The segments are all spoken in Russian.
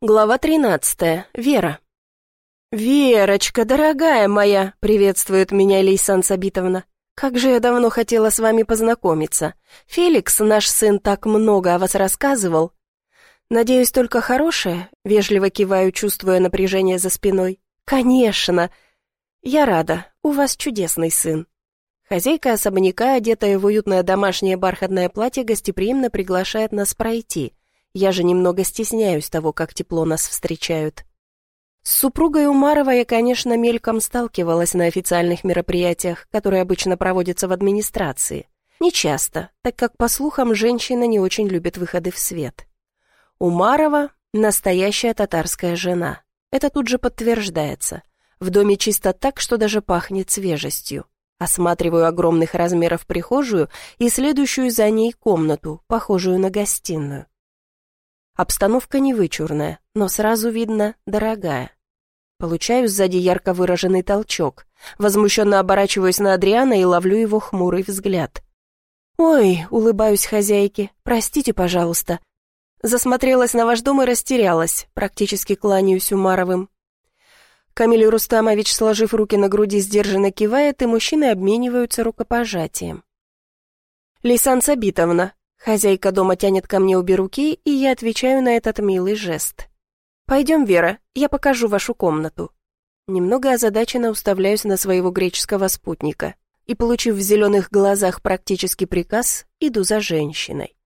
Глава 13. Вера. «Верочка, дорогая моя!» — приветствует меня Лейсан Сабитовна. «Как же я давно хотела с вами познакомиться. Феликс, наш сын, так много о вас рассказывал. Надеюсь, только хорошее?» — вежливо киваю, чувствуя напряжение за спиной. «Конечно! Я рада, у вас чудесный сын». Хозяйка особняка, одетая в уютное домашнее бархатное платье, гостеприимно приглашает нас пройти — я же немного стесняюсь того, как тепло нас встречают. С супругой Умарова я, конечно, мельком сталкивалась на официальных мероприятиях, которые обычно проводятся в администрации. Не часто, так как, по слухам, женщина не очень любит выходы в свет. Умарова — настоящая татарская жена. Это тут же подтверждается. В доме чисто так, что даже пахнет свежестью. Осматриваю огромных размеров прихожую и следующую за ней комнату, похожую на гостиную. Обстановка не вычурная, но сразу видно дорогая. Получаю сзади ярко выраженный толчок. Возмущенно оборачиваюсь на Адриана и ловлю его хмурый взгляд. «Ой», — улыбаюсь хозяйке, — «простите, пожалуйста». Засмотрелась на ваш дом и растерялась, практически кланяюсь Умаровым. Камиль Рустамович, сложив руки на груди, сдержанно кивает, и мужчины обмениваются рукопожатием. «Лейсан Сабитовна», Хозяйка дома тянет ко мне обе руки, и я отвечаю на этот милый жест. «Пойдем, Вера, я покажу вашу комнату». Немного озадаченно уставляюсь на своего греческого спутника и, получив в зеленых глазах практически приказ, иду за женщиной.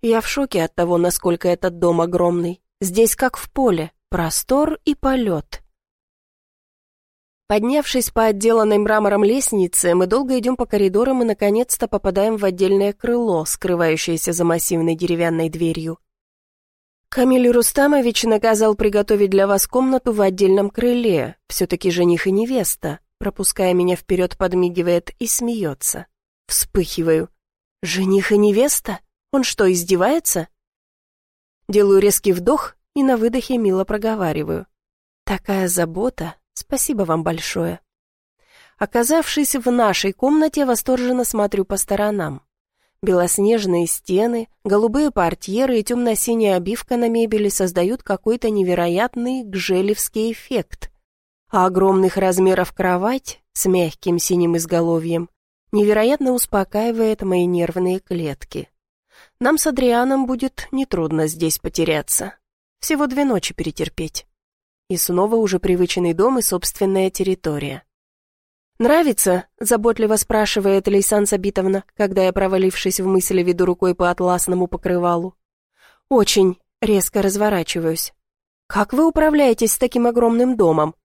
Я в шоке от того, насколько этот дом огромный. Здесь как в поле, простор и полет. Поднявшись по отделанной мрамором лестнице, мы долго идем по коридорам и, наконец-то, попадаем в отдельное крыло, скрывающееся за массивной деревянной дверью. Камиль Рустамович наказал приготовить для вас комнату в отдельном крыле, все-таки жених и невеста, пропуская меня вперед, подмигивает и смеется. Вспыхиваю. Жених и невеста? Он что, издевается? Делаю резкий вдох и на выдохе мило проговариваю. Такая забота, Спасибо вам большое. Оказавшись в нашей комнате, восторженно смотрю по сторонам. Белоснежные стены, голубые портьеры и темно-синяя обивка на мебели создают какой-то невероятный гжелевский эффект. А огромных размеров кровать с мягким синим изголовьем невероятно успокаивает мои нервные клетки. Нам с Адрианом будет нетрудно здесь потеряться. Всего две ночи перетерпеть. И снова уже привычный дом и собственная территория. «Нравится?» — заботливо спрашивает Лейсан Сабитовна, когда я, провалившись в мысли, веду рукой по атласному покрывалу. «Очень», — резко разворачиваюсь. «Как вы управляетесь с таким огромным домом?»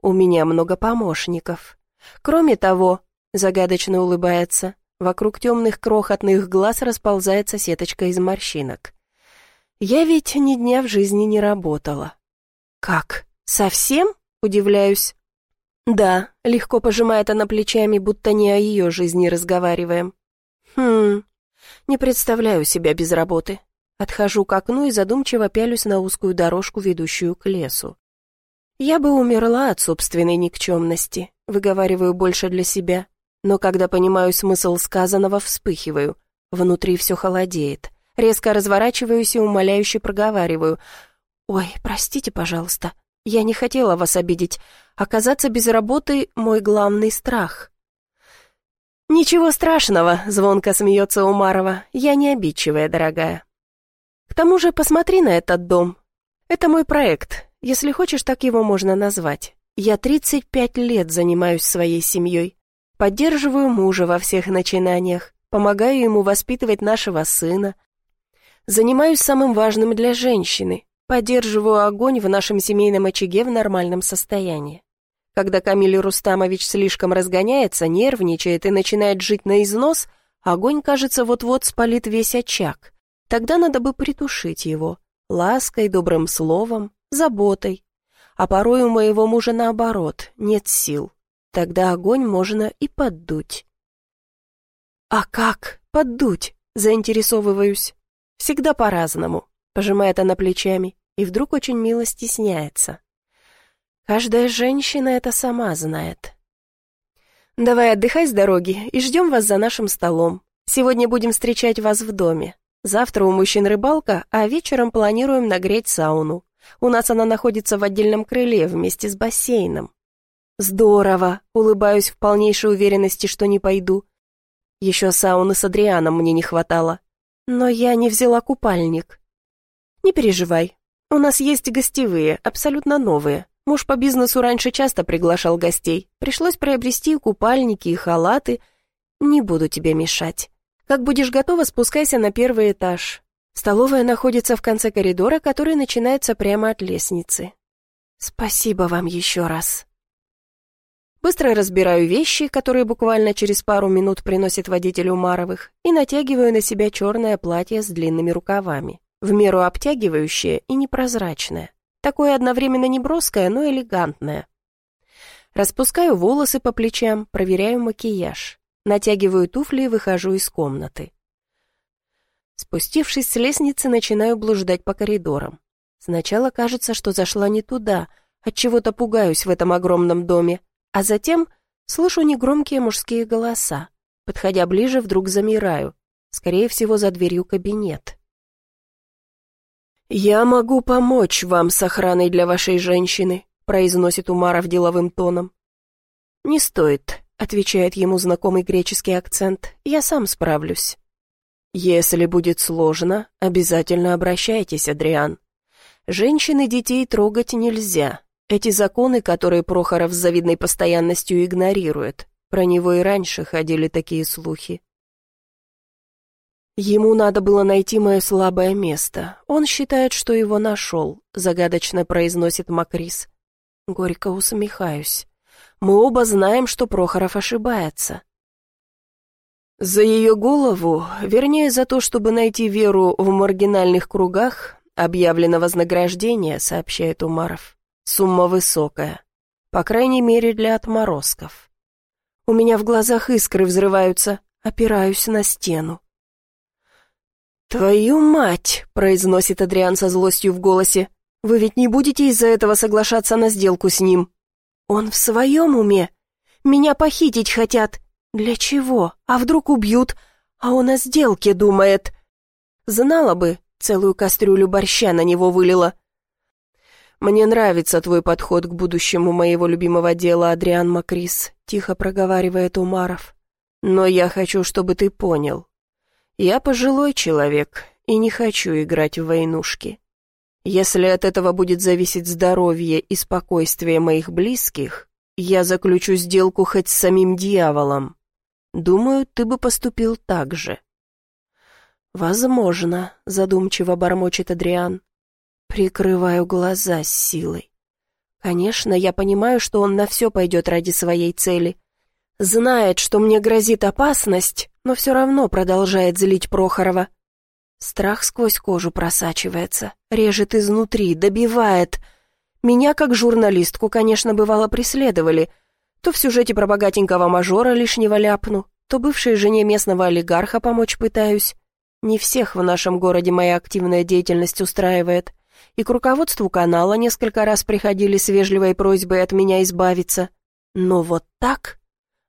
«У меня много помощников. Кроме того», — загадочно улыбается, вокруг темных крохотных глаз расползается сеточка из морщинок. «Я ведь ни дня в жизни не работала. «Как? Совсем?» — удивляюсь. «Да», — легко пожимает она плечами, будто не о ее жизни разговариваем. «Хм, не представляю себя без работы». Отхожу к окну и задумчиво пялюсь на узкую дорожку, ведущую к лесу. «Я бы умерла от собственной никчемности», — выговариваю больше для себя. Но когда понимаю смысл сказанного, вспыхиваю. Внутри все холодеет. Резко разворачиваюсь и умоляюще проговариваю — «Ой, простите, пожалуйста, я не хотела вас обидеть. Оказаться без работы — мой главный страх». «Ничего страшного», — звонко смеется Умарова. «Я не обидчивая, дорогая». «К тому же посмотри на этот дом. Это мой проект, если хочешь, так его можно назвать. Я 35 лет занимаюсь своей семьей, поддерживаю мужа во всех начинаниях, помогаю ему воспитывать нашего сына, занимаюсь самым важным для женщины Поддерживаю огонь в нашем семейном очаге в нормальном состоянии. Когда Камиль Рустамович слишком разгоняется, нервничает и начинает жить на износ, огонь, кажется, вот-вот спалит весь очаг. Тогда надо бы притушить его. Лаской, добрым словом, заботой. А порой у моего мужа наоборот, нет сил. Тогда огонь можно и поддуть. «А как поддуть?» — заинтересовываюсь. «Всегда по-разному. Пожимает она плечами и вдруг очень мило стесняется. Каждая женщина это сама знает. Давай отдыхай с дороги и ждем вас за нашим столом. Сегодня будем встречать вас в доме. Завтра у мужчин рыбалка, а вечером планируем нагреть сауну. У нас она находится в отдельном крыле вместе с бассейном. Здорово, улыбаюсь в полнейшей уверенности, что не пойду. Еще сауны с Адрианом мне не хватало. Но я не взяла купальник. Не переживай, у нас есть гостевые, абсолютно новые. Муж по бизнесу раньше часто приглашал гостей. Пришлось приобрести купальники и халаты. Не буду тебе мешать. Как будешь готова, спускайся на первый этаж. Столовая находится в конце коридора, который начинается прямо от лестницы. Спасибо вам еще раз. Быстро разбираю вещи, которые буквально через пару минут приносит водитель Умаровых, и натягиваю на себя черное платье с длинными рукавами, в меру обтягивающее и непрозрачное. Такое одновременно неброское, но элегантное. Распускаю волосы по плечам, проверяю макияж. Натягиваю туфли и выхожу из комнаты. Спустившись с лестницы, начинаю блуждать по коридорам. Сначала кажется, что зашла не туда, от чего то пугаюсь в этом огромном доме, а затем слышу негромкие мужские голоса. Подходя ближе, вдруг замираю. Скорее всего, за дверью кабинет. «Я могу помочь вам с охраной для вашей женщины», произносит Умаров деловым тоном. «Не стоит», — отвечает ему знакомый греческий акцент. «Я сам справлюсь». «Если будет сложно, обязательно обращайтесь, Адриан. Женщин и детей трогать нельзя. Эти законы, которые Прохоров с завидной постоянностью игнорирует. Про него и раньше ходили такие слухи. Ему надо было найти мое слабое место. Он считает, что его нашел, загадочно произносит Макрис. Горько усмехаюсь. Мы оба знаем, что Прохоров ошибается. За ее голову, вернее, за то, чтобы найти веру в маргинальных кругах, объявлено вознаграждение, сообщает Умаров. Сумма высокая. По крайней мере, для отморозков. У меня в глазах искры взрываются, опираюсь на стену. «Твою мать!» — произносит Адриан со злостью в голосе. «Вы ведь не будете из-за этого соглашаться на сделку с ним?» «Он в своем уме? Меня похитить хотят. Для чего? А вдруг убьют? А он о сделке думает. Знала бы, целую кастрюлю борща на него вылила. «Мне нравится твой подход к будущему моего любимого дела, Адриан Макрис», — тихо проговаривает Умаров. «Но я хочу, чтобы ты понял. Я пожилой человек и не хочу играть в войнушки. Если от этого будет зависеть здоровье и спокойствие моих близких, я заключу сделку хоть с самим дьяволом. Думаю, ты бы поступил так же». «Возможно», — задумчиво бормочет Адриан. Прикрываю глаза с силой. Конечно, я понимаю, что он на все пойдет ради своей цели. Знает, что мне грозит опасность, но все равно продолжает злить Прохорова. Страх сквозь кожу просачивается, режет изнутри, добивает. Меня, как журналистку, конечно, бывало преследовали. То в сюжете про богатенького мажора лишнего ляпну, то бывшей жене местного олигарха помочь пытаюсь. Не всех в нашем городе моя активная деятельность устраивает и к руководству канала несколько раз приходили с вежливой просьбой от меня избавиться. Но вот так?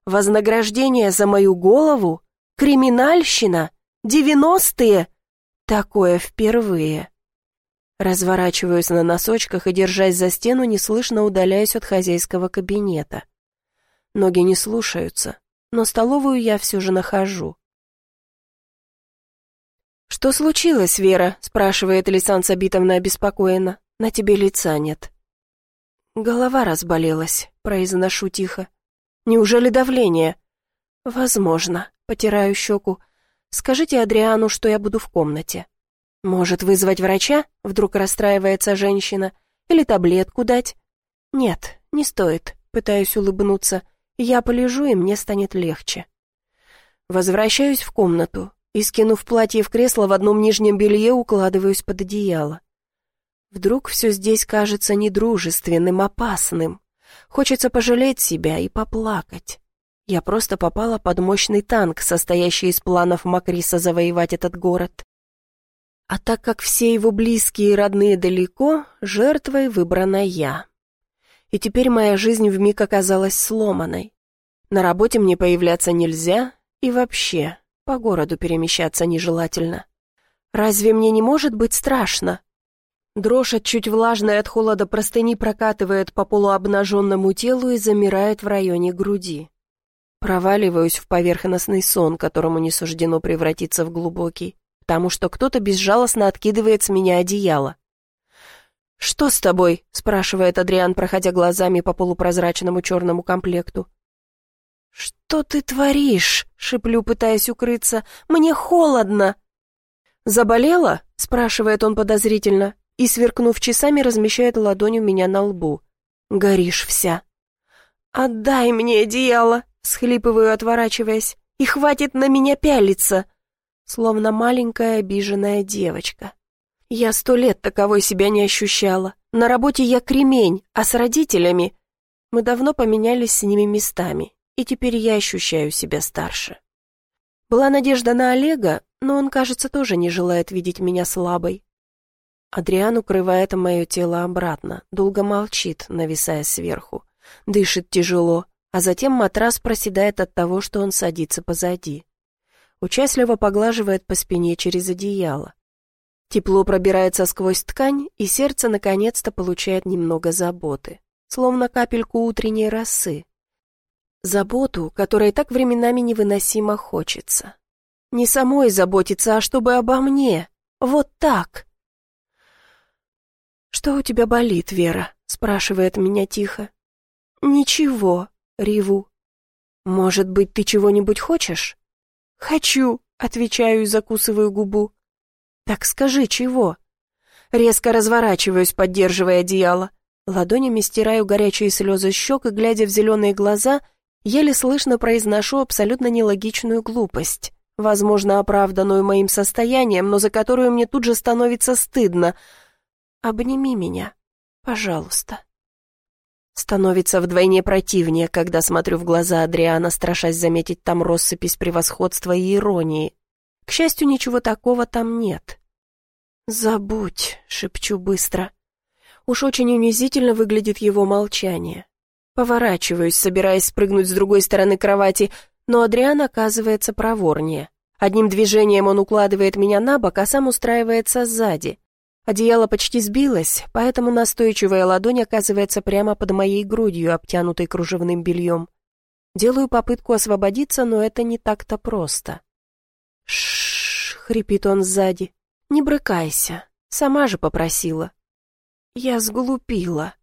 Вознаграждение за мою голову? Криминальщина? Девяностые? Такое впервые. Разворачиваюсь на носочках и, держась за стену, неслышно удаляюсь от хозяйского кабинета. Ноги не слушаются, но столовую я все же нахожу. «Что случилось, Вера?» — спрашивает Лисан Сабитовна обеспокоенно. «На тебе лица нет». «Голова разболелась», — произношу тихо. «Неужели давление?» «Возможно», — потираю щеку. «Скажите Адриану, что я буду в комнате». «Может, вызвать врача?» — вдруг расстраивается женщина. «Или таблетку дать?» «Нет, не стоит», — пытаюсь улыбнуться. «Я полежу, и мне станет легче». Возвращаюсь в комнату и, скинув платье в кресло, в одном нижнем белье укладываюсь под одеяло. Вдруг все здесь кажется недружественным, опасным. Хочется пожалеть себя и поплакать. Я просто попала под мощный танк, состоящий из планов Макриса завоевать этот город. А так как все его близкие и родные далеко, жертвой выбрана я. И теперь моя жизнь вмиг оказалась сломанной. На работе мне появляться нельзя, и вообще, по городу перемещаться нежелательно. Разве мне не может быть страшно? Дрожь от чуть влажной от холода простыни прокатывает по полуобнаженному телу и замирает в районе груди. Проваливаюсь в поверхностный сон, которому не суждено превратиться в глубокий, потому что кто-то безжалостно откидывает с меня одеяло. «Что с тобой?» — спрашивает Адриан, проходя глазами по полупрозрачному черному комплекту. «Что ты творишь?» — шиплю, пытаясь укрыться. «Мне холодно!» «Заболела?» — спрашивает он подозрительно и, сверкнув часами, размещает ладонь у меня на лбу. «Горишь вся». «Отдай мне одеяло!» — схлипываю, отворачиваясь. «И хватит на меня пялиться!» Словно маленькая обиженная девочка. Я сто лет таковой себя не ощущала. На работе я кремень, а с родителями... Мы давно поменялись с ними местами, и теперь я ощущаю себя старше. Была надежда на Олега, но он, кажется, тоже не желает видеть меня слабой. Адриан укрывает мое тело обратно, долго молчит, нависая сверху. Дышит тяжело, а затем матрас проседает от того, что он садится позади. Участливо поглаживает по спине через одеяло. Тепло пробирается сквозь ткань, и сердце наконец-то получает немного заботы, словно капельку утренней росы. Заботу, которой так временами невыносимо хочется. Не самой заботиться, а чтобы обо мне. Вот так. «Что у тебя болит, Вера?» — спрашивает меня тихо. «Ничего», — реву. «Может быть, ты чего-нибудь хочешь?» «Хочу», — отвечаю и закусываю губу. «Так скажи, чего?» Резко разворачиваюсь, поддерживая одеяло. Ладонями стираю горячие слезы щек и, глядя в зеленые глаза, еле слышно произношу абсолютно нелогичную глупость, возможно, оправданную моим состоянием, но за которую мне тут же становится стыдно — Обними меня, пожалуйста. Становится вдвойне противнее, когда смотрю в глаза Адриана, страшась заметить там россыпись превосходства и иронии. К счастью, ничего такого там нет. «Забудь», — шепчу быстро. Уж очень унизительно выглядит его молчание. Поворачиваюсь, собираясь спрыгнуть с другой стороны кровати, но Адриан оказывается проворнее. Одним движением он укладывает меня на бок, а сам устраивается сзади. Одеяло почти сбилось, поэтому настойчивая ладонь оказывается прямо под моей грудью, обтянутой кружевным бельем. Делаю попытку освободиться, но это не так-то просто. Шш, хрипит он сзади. «Не брыкайся, сама же попросила». «Я сглупила».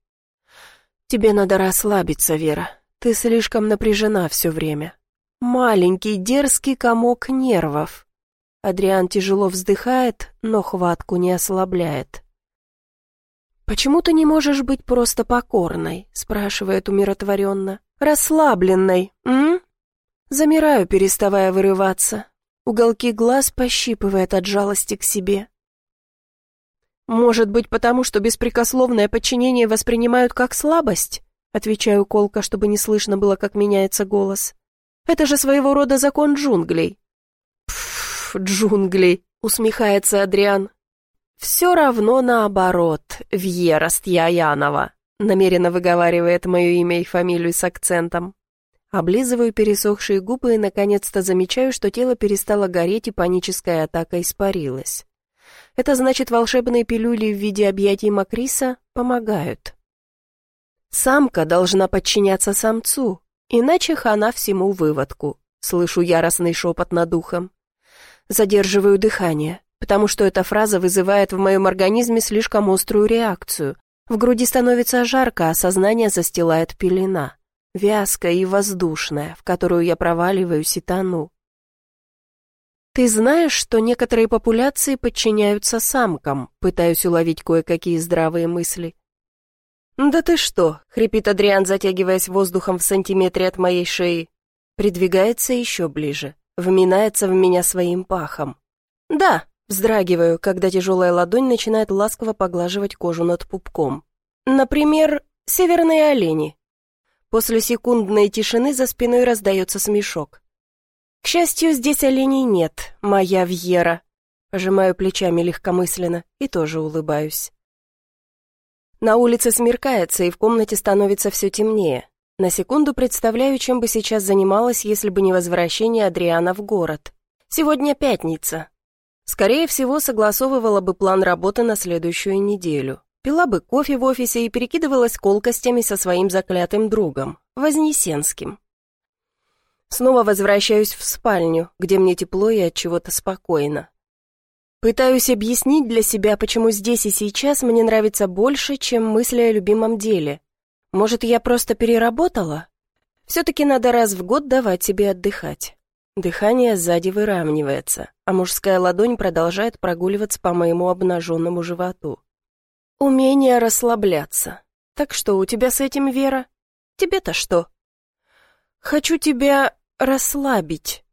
«Тебе надо расслабиться, Вера. Ты слишком напряжена все время. Маленький дерзкий комок нервов. Адриан тяжело вздыхает, но хватку не ослабляет. «Почему ты не можешь быть просто покорной?» — спрашивает умиротворенно. «Расслабленной, м?» Замираю, переставая вырываться. Уголки глаз пощипывает от жалости к себе. «Может быть, потому что беспрекословное подчинение воспринимают как слабость?» Отвечаю колко, чтобы не слышно было, как меняется голос. «Это же своего рода закон джунглей джунглей», — усмехается Адриан. «Все равно наоборот, Вьера Стьяянова», — намеренно выговаривает мое имя и фамилию с акцентом. Облизываю пересохшие губы и наконец-то замечаю, что тело перестало гореть и паническая атака испарилась. Это значит, волшебные пилюли в виде объятий Макриса помогают. Самка должна подчиняться самцу, иначе хана всему выводку. Слышу яростный шепот над ухом. Задерживаю дыхание, потому что эта фраза вызывает в моем организме слишком острую реакцию. В груди становится жарко, а сознание застилает пелена. Вязкая и воздушная, в которую я проваливаюсь и тону. «Ты знаешь, что некоторые популяции подчиняются самкам?» Пытаюсь уловить кое-какие здравые мысли. «Да ты что?» — хрипит Адриан, затягиваясь воздухом в сантиметре от моей шеи. Придвигается еще ближе вминается в меня своим пахом. «Да», — вздрагиваю, когда тяжелая ладонь начинает ласково поглаживать кожу над пупком. «Например, северные олени». После секундной тишины за спиной раздается смешок. «К счастью, здесь оленей нет, моя Вьера». Пожимаю плечами легкомысленно и тоже улыбаюсь. На улице смеркается, и в комнате становится все темнее. На секунду представляю, чем бы сейчас занималась, если бы не возвращение Адриана в город. Сегодня пятница. Скорее всего, согласовывала бы план работы на следующую неделю. Пила бы кофе в офисе и перекидывалась колкостями со своим заклятым другом, Вознесенским. Снова возвращаюсь в спальню, где мне тепло и от чего-то спокойно. Пытаюсь объяснить для себя, почему здесь и сейчас мне нравится больше, чем мысли о любимом деле. Может, я просто переработала? Все-таки надо раз в год давать себе отдыхать. Дыхание сзади выравнивается, а мужская ладонь продолжает прогуливаться по моему обнаженному животу. Умение расслабляться. Так что у тебя с этим, Вера? Тебе-то что? Хочу тебя расслабить.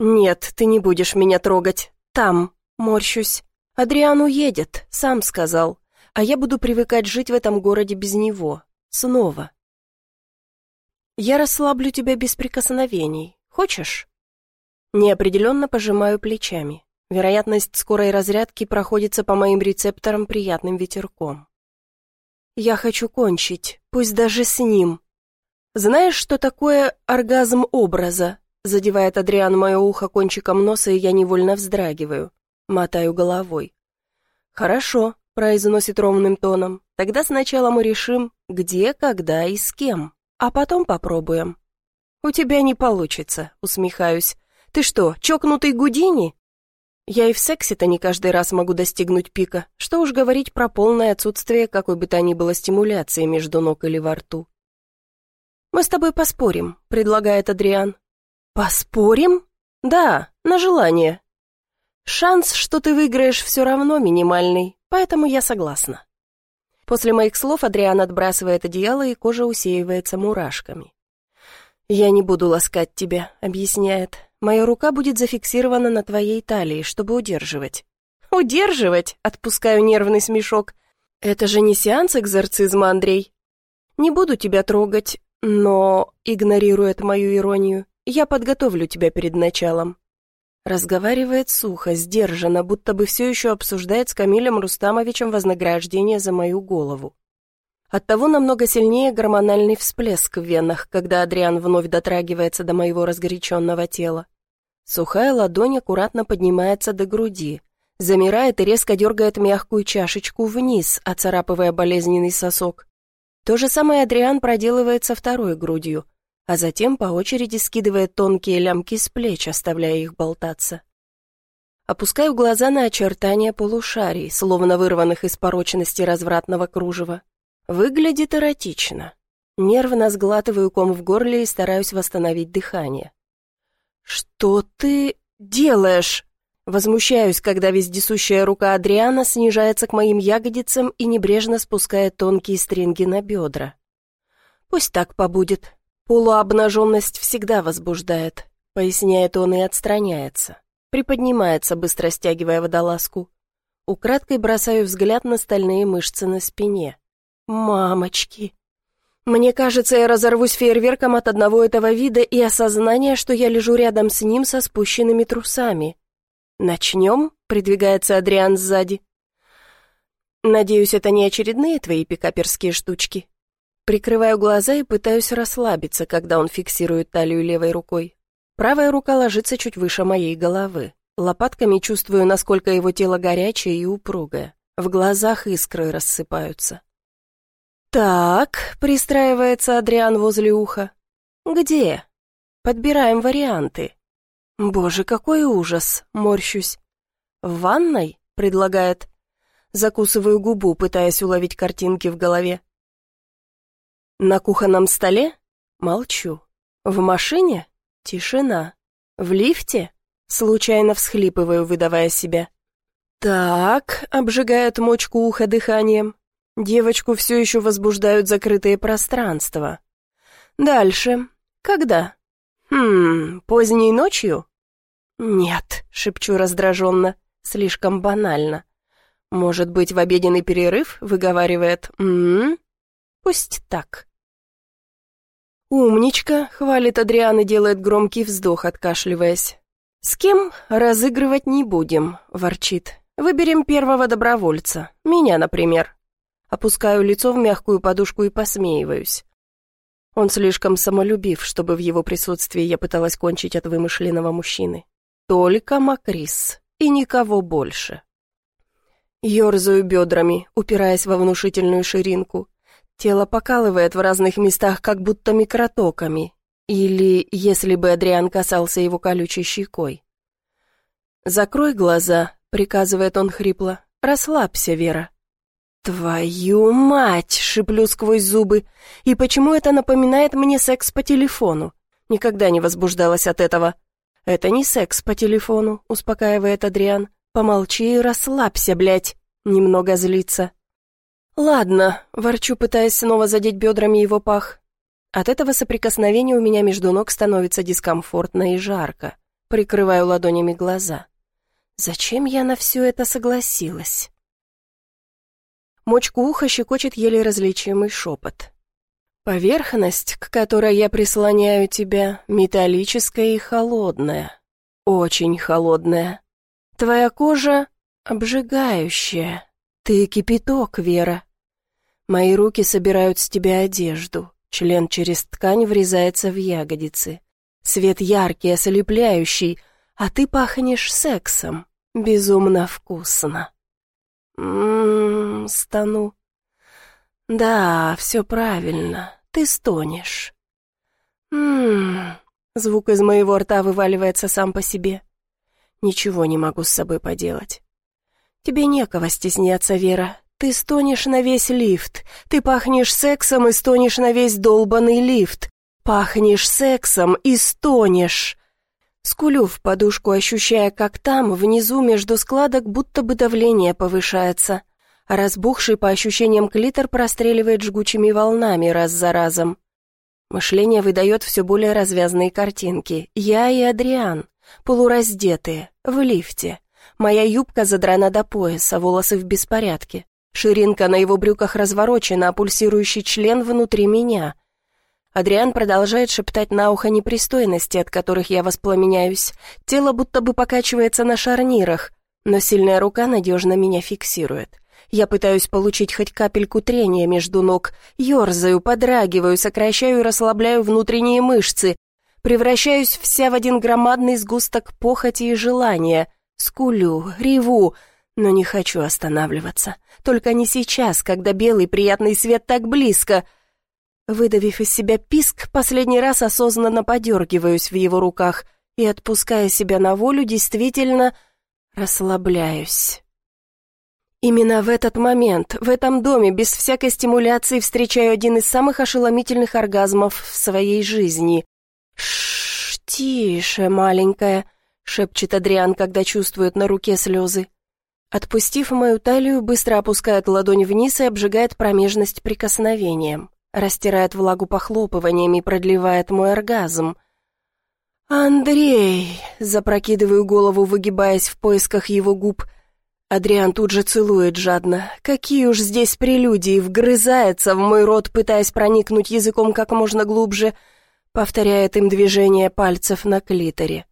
Нет, ты не будешь меня трогать. Там, морщусь. Адриан уедет, сам сказал. А я буду привыкать жить в этом городе без него. Снова. Я расслаблю тебя без прикосновений. Хочешь? Неопределенно пожимаю плечами. Вероятность скорой разрядки проходится по моим рецепторам приятным ветерком. Я хочу кончить, пусть даже с ним. Знаешь, что такое оргазм образа? Задевает Адриан мое ухо кончиком носа, и я невольно вздрагиваю. Мотаю головой. Хорошо, произносит ровным тоном. Тогда сначала мы решим, где, когда и с кем, а потом попробуем. У тебя не получится, усмехаюсь. Ты что, чокнутый Гудини? Я и в сексе-то не каждый раз могу достигнуть пика. Что уж говорить про полное отсутствие какой бы то ни было стимуляции между ног или во рту. «Мы с тобой поспорим», — предлагает Адриан. «Поспорим?» «Да, на желание. Шанс, что ты выиграешь, все равно минимальный, поэтому я согласна». После моих слов Адриан отбрасывает одеяло, и кожа усеивается мурашками. «Я не буду ласкать тебя», — объясняет. Моя рука будет зафиксирована на твоей талии, чтобы удерживать». «Удерживать?» — отпускаю нервный смешок. «Это же не сеанс экзорцизма, Андрей». «Не буду тебя трогать, но...» — игнорирует мою иронию. «Я подготовлю тебя перед началом». Разговаривает сухо, сдержанно, будто бы все еще обсуждает с Камилем Рустамовичем вознаграждение за мою голову. Оттого намного сильнее гормональный всплеск в венах, когда Адриан вновь дотрагивается до моего разгоряченного тела. Сухая ладонь аккуратно поднимается до груди, замирает и резко дергает мягкую чашечку вниз, оцарапывая болезненный сосок. То же самое Адриан проделывает со второй грудью, а затем по очереди скидывает тонкие лямки с плеч, оставляя их болтаться. Опускаю глаза на очертания полушарий, словно вырванных из порочности развратного кружева. Выглядит эротично. Нервно сглатываю ком в горле и стараюсь восстановить дыхание. «Что ты делаешь?» Возмущаюсь, когда вездесущая рука Адриана снижается к моим ягодицам и небрежно спускает тонкие стринги на бедра. «Пусть так побудет. Полуобнаженность всегда возбуждает», — поясняет он и отстраняется. Приподнимается, быстро стягивая водолазку. Украдкой бросаю взгляд на стальные мышцы на спине. Мамочки! Мне кажется, я разорвусь фейерверком от одного этого вида и осознания, что я лежу рядом с ним со спущенными трусами. «Начнем?» — придвигается Адриан сзади. «Надеюсь, это не очередные твои пикаперские штучки?» Прикрываю глаза и пытаюсь расслабиться, когда он фиксирует талию левой рукой. Правая рука ложится чуть выше моей головы. Лопатками чувствую, насколько его тело горячее и упругое. В глазах искры рассыпаются. «Так», — пристраивается Адриан возле уха. «Где?» «Подбираем варианты». «Боже, какой ужас!» — морщусь. «В ванной?» — предлагает. Закусываю губу, пытаясь уловить картинки в голове. «На кухонном столе?» Молчу. «В машине?» Тишина. «В лифте?» Случайно всхлипываю, выдавая себя. «Так», — обжигает мочку уха дыханием. Девочку все еще возбуждают закрытые пространства. Дальше. Когда? Хм, поздней ночью? Нет, шепчу раздраженно, слишком банально. Может быть, в обеденный перерыв, выговаривает. М Пусть так. «Умничка», — хвалит Адриан и делает громкий вздох, откашливаясь. «С кем разыгрывать не будем», — ворчит. «Выберем первого добровольца. Меня, например». Опускаю лицо в мягкую подушку и посмеиваюсь. Он слишком самолюбив, чтобы в его присутствии я пыталась кончить от вымышленного мужчины. Только Макрис. и никого больше. Ёрзаю бедрами, упираясь во внушительную ширинку. Тело покалывает в разных местах, как будто микротоками. Или если бы Адриан касался его колючей щекой. «Закрой глаза», — приказывает он хрипло. «Расслабься, Вера». «Твою мать!» — шиплю сквозь зубы. «И почему это напоминает мне секс по телефону? Никогда не возбуждалась от этого». «Это не секс по телефону», — успокаивает Адриан. «Помолчи и расслабься, блядь». Немного злится. «Ладно», — ворчу, пытаясь снова задеть бедрами его пах. От этого соприкосновения у меня между ног становится дискомфортно и жарко. Прикрываю ладонями глаза. Зачем я на все это согласилась? Мочку уха щекочет еле различимый шепот. Поверхность, к которой я прислоняю тебя, металлическая и холодная. Очень холодная. Твоя кожа обжигающая. Ты кипяток, Вера. Мои руки собирают с тебя одежду. Член через ткань врезается в ягодицы. Свет яркий, ослепляющий, а ты пахнешь сексом. Безумно вкусно. Ммм, стану. Да, все правильно, ты стонешь. Ммм, звук из моего рта вываливается сам по себе. Ничего не могу с собой поделать. Тебе некого стесняться, Вера. Ты стонешь на весь лифт. Ты пахнешь сексом и стонешь на весь долбанный лифт. Пахнешь сексом и стонешь. Скулю в подушку, ощущая, как там, внизу, между складок, будто бы давление повышается, разбухший, по ощущениям, клитор простреливает жгучими волнами раз за разом. Мышление выдает все более развязные картинки. Я и Адриан, полураздетые, в лифте. Моя юбка задрана до пояса, волосы в беспорядке. Ширинка на его брюках разворочена, а пульсирующий член внутри меня — Адриан продолжает шептать на ухо непристойности, от которых я воспламеняюсь. Тело будто бы покачивается на шарнирах, но сильная рука надежно меня фиксирует. Я пытаюсь получить хоть капельку трения между ног, ерзаю, подрагиваю, сокращаю и расслабляю внутренние мышцы, превращаюсь вся в один громадный сгусток похоти и желания, скулю, реву, но не хочу останавливаться. Только не сейчас, когда белый приятный свет так близко — Выдавив из себя писк, последний раз осознанно подергиваюсь в его руках и, отпуская себя на волю, действительно расслабляюсь. Именно в этот момент, в этом доме, без всякой стимуляции, встречаю один из самых ошеломительных оргазмов в своей жизни. «Шш, тише, маленькая», — шепчет Адриан, когда чувствует на руке слезы. Отпустив мою талию, быстро опускает ладонь вниз и обжигает промежность прикосновением растирает влагу похлопываниями, продлевает мой оргазм. «Андрей!» — запрокидываю голову, выгибаясь в поисках его губ. Адриан тут же целует жадно. Какие уж здесь прелюдии, вгрызается в мой рот, пытаясь проникнуть языком как можно глубже, повторяет им движение пальцев на клиторе.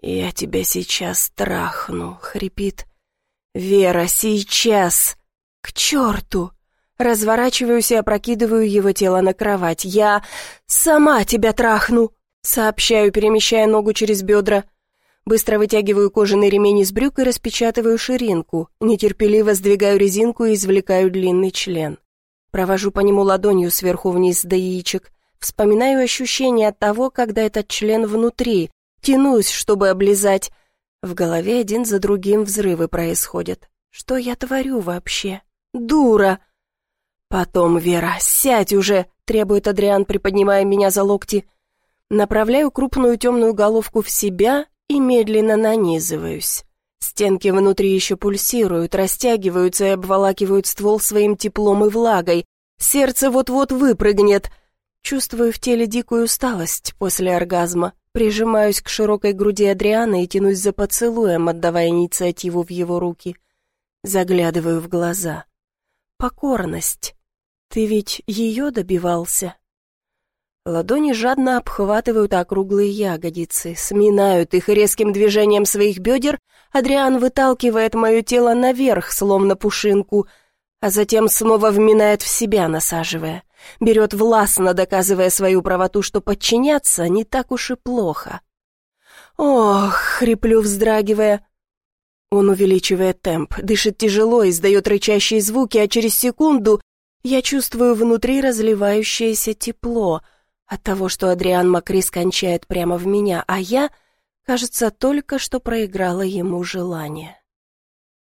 «Я тебя сейчас трахну», — хрипит. «Вера, сейчас! К черту!» Разворачиваюсь и опрокидываю его тело на кровать. «Я сама тебя трахну!» Сообщаю, перемещая ногу через бедра. Быстро вытягиваю кожаный ремень из брюк и распечатываю ширинку. Нетерпеливо сдвигаю резинку и извлекаю длинный член. Провожу по нему ладонью сверху вниз до яичек. Вспоминаю ощущение от того, когда этот член внутри. Тянусь, чтобы облизать. В голове один за другим взрывы происходят. Что я творю вообще? Дура! «Потом, Вера, сядь уже!» — требует Адриан, приподнимая меня за локти. Направляю крупную темную головку в себя и медленно нанизываюсь. Стенки внутри еще пульсируют, растягиваются и обволакивают ствол своим теплом и влагой. Сердце вот-вот выпрыгнет. Чувствую в теле дикую усталость после оргазма. Прижимаюсь к широкой груди Адриана и тянусь за поцелуем, отдавая инициативу в его руки. Заглядываю в глаза. Покорность. «Ты ведь ее добивался?» Ладони жадно обхватывают округлые ягодицы, сминают их резким движением своих бедер, Адриан выталкивает мое тело наверх, словно пушинку, а затем снова вминает в себя, насаживая. Берет властно, доказывая свою правоту, что подчиняться не так уж и плохо. «Ох!» — хриплю, вздрагивая. Он увеличивает темп, дышит тяжело, издает рычащие звуки, а через секунду я чувствую внутри разливающееся тепло от того, что Адриан Макрис кончает прямо в меня, а я, кажется, только что проиграла ему желание.